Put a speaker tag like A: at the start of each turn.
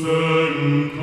A: Sancta